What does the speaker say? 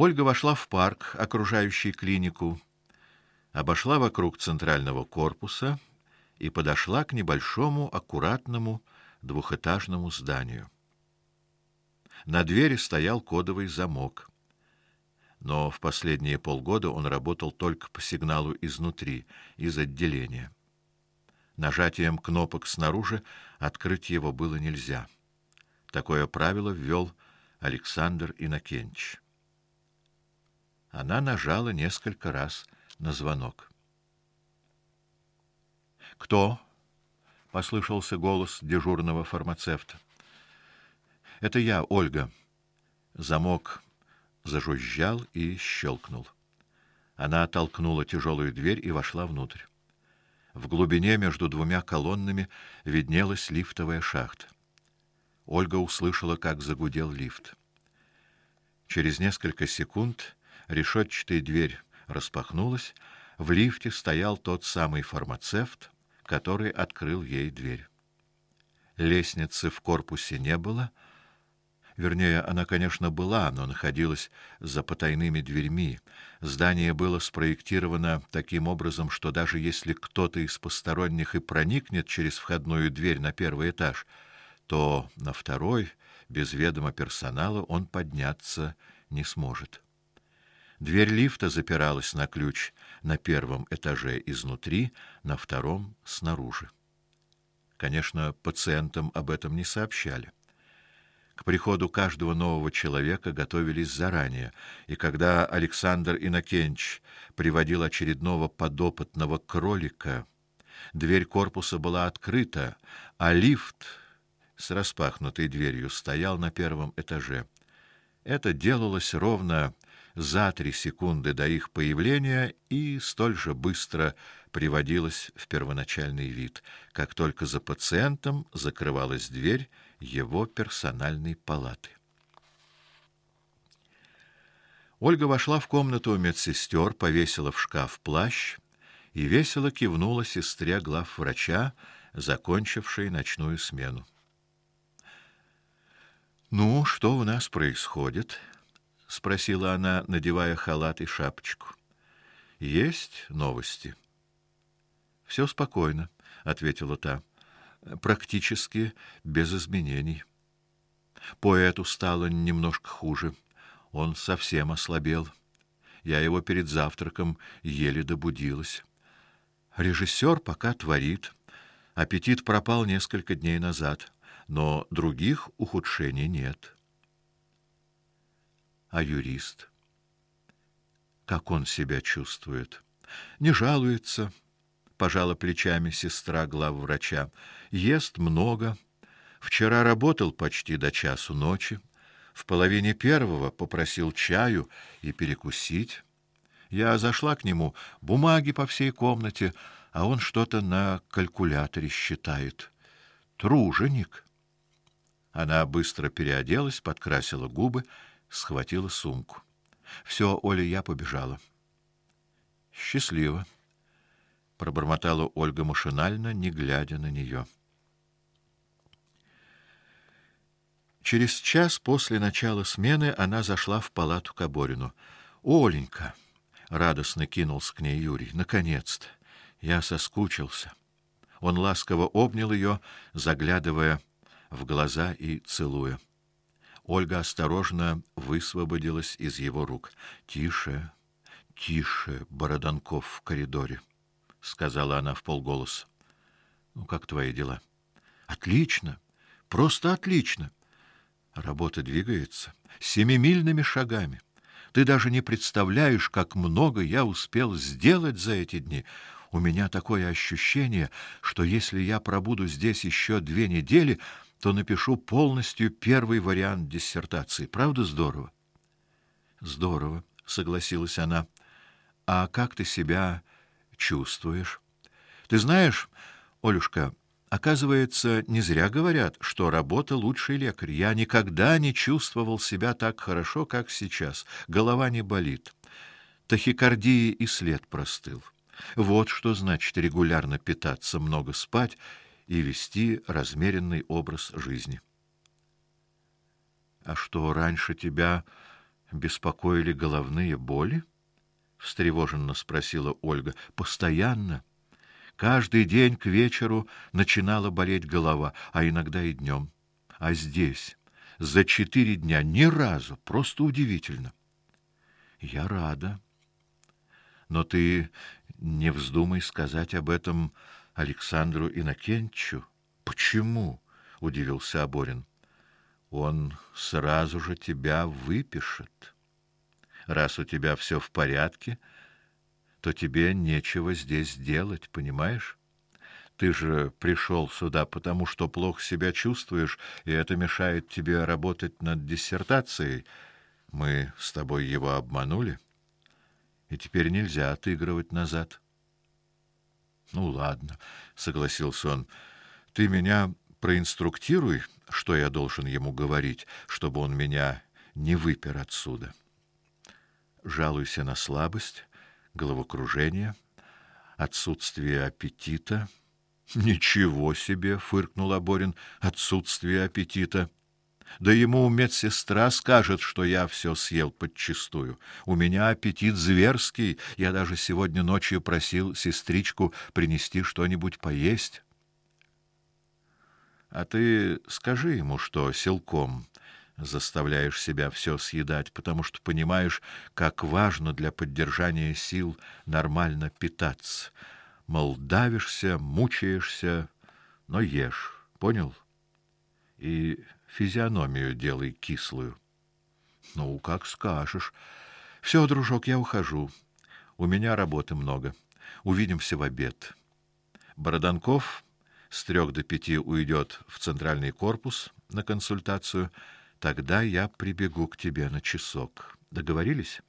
Ольга вошла в парк, окружающий клинику, обошла вокруг центрального корпуса и подошла к небольшому аккуратному двухэтажному зданию. На двери стоял кодовый замок. Но в последние полгода он работал только по сигналу изнутри, из отделения. Нажатием кнопок снаружи открыть его было нельзя. Такое правило ввел Александр Инакенч. Она нажала несколько раз на звонок. Кто? послышался голос дежурного фармацевта. Это я, Ольга. Замок зажужжал и щелкнул. Она оттолкнула тяжелую дверь и вошла внутрь. В глубине между двумя колоннами виднелась лифтовая шахта. Ольга услышала, как загудел лифт. Через несколько секунд решетчатая дверь распахнулась, в лифте стоял тот самый фармацевт, который открыл ей дверь. Лестницы в корпусе не было, вернее, она, конечно, была, но находилась за потайными дверьми. Здание было спроектировано таким образом, что даже если кто-то из посторонних и проникнет через входную дверь на первый этаж, то на второй без ведома персонала он подняться не сможет. Дверь лифта запиралась на ключ на первом этаже изнутри, на втором снаружи. Конечно, пациентам об этом не сообщали. К приходу каждого нового человека готовились заранее, и когда Александр Инакенч приводил очередного подопытного кролика, дверь корпуса была открыта, а лифт с распахнутой дверью стоял на первом этаже. Это делалось ровно за три секунды до их появления и столь же быстро приводилось в первоначальный вид, как только за пациентом закрывалась дверь его персональной палаты. Ольга вошла в комнату медсестер, повесила в шкаф плащ и весело кивнула сестре главврача, закончившей ночную смену. Ну, что у нас происходит? Спросила она, надевая халат и шапочку. Есть новости? Все спокойно, ответила та. Практически без изменений. Поэту стало немножко хуже. Он совсем ослабел. Я его перед завтраком еле добудилась. Режиссер пока творит. Аппетит пропал несколько дней назад, но других ухудшений нет а юрист. Как он себя чувствует? Не жалуется, пожала плечами сестра главврача. Ест много. Вчера работал почти до часу ночи. В половине первого попросил чаю и перекусить. Я зашла к нему, бумаги по всей комнате, а он что-то на калькуляторе считает. Труженик. Она быстро переоделась, подкрасила губы схватила сумку. Все, Оля, я побежала. Счастливо, пробормотала Ольга машинально, не глядя на нее. Через час после начала смены она зашла в палату к Оборину. Оленька, радостно кинулся к ней Юрий. Наконец-то. Я соскучился. Он ласково обнял ее, заглядывая в глаза и целуя. Ольга осторожно высвободилась из его рук. Тише, тише, Бороданков в коридоре, сказала она вполголоса. Ну как твои дела? Отлично, просто отлично. Работа двигается семимильными шагами. Ты даже не представляешь, как много я успел сделать за эти дни. У меня такое ощущение, что если я пробуду здесь еще две недели, то напишу полностью первый вариант диссертации. Правда здорово? Здорово, согласилась она. А как ты себя чувствуешь? Ты знаешь, Олюшка, оказывается, не зря говорят, что работа лучший лекарь. Я никогда не чувствовал себя так хорошо, как сейчас. Голова не болит. Тахикардии и след простыл. Вот что значит регулярно питаться, много спать и вести размеренный образ жизни. А что раньше тебя беспокоили головные боли? встревоженно спросила Ольга. Постоянно. Каждый день к вечеру начинала болеть голова, а иногда и днем. А здесь за четыре дня ни разу, просто удивительно. Я рада. Но ты не вздумай сказать об этом Александру Инакенчу. Почему? удивился Аборин. Он сразу же тебя выпишет. Раз у тебя все в порядке, то тебе нечего здесь делать, понимаешь? Ты же пришел сюда потому, что плохо себя чувствуешь, и это мешает тебе работать над диссертацией. Мы с тобой его обманули, и теперь нельзя отыгрывать назад. Ну ладно, согласился он. Ты меня проинструктируй, что я должен ему говорить, чтобы он меня не выпер отсюда. Жалуйся на слабость, головокружение, отсутствие аппетита. Ничего себе, фыркнул Аборин. Отсутствие аппетита. Да ему медсестра скажет, что я все съел подчистую. У меня аппетит зверский. Я даже сегодня ночью просил сестричку принести что-нибудь поесть. А ты скажи ему, что силком заставляешь себя все съедать, потому что понимаешь, как важно для поддержания сил нормально питаться. Мол, давишься, мучаешься, но ешь. Понял? И физиономию делай кислую. Ну, как скажешь. Все, дружок, я ухожу. У меня работы много. Увидимся в обед. Бороданков с трех до пяти уйдет в центральный корпус на консультацию. Тогда я прибегу к тебе на часок. Договорились?